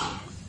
time.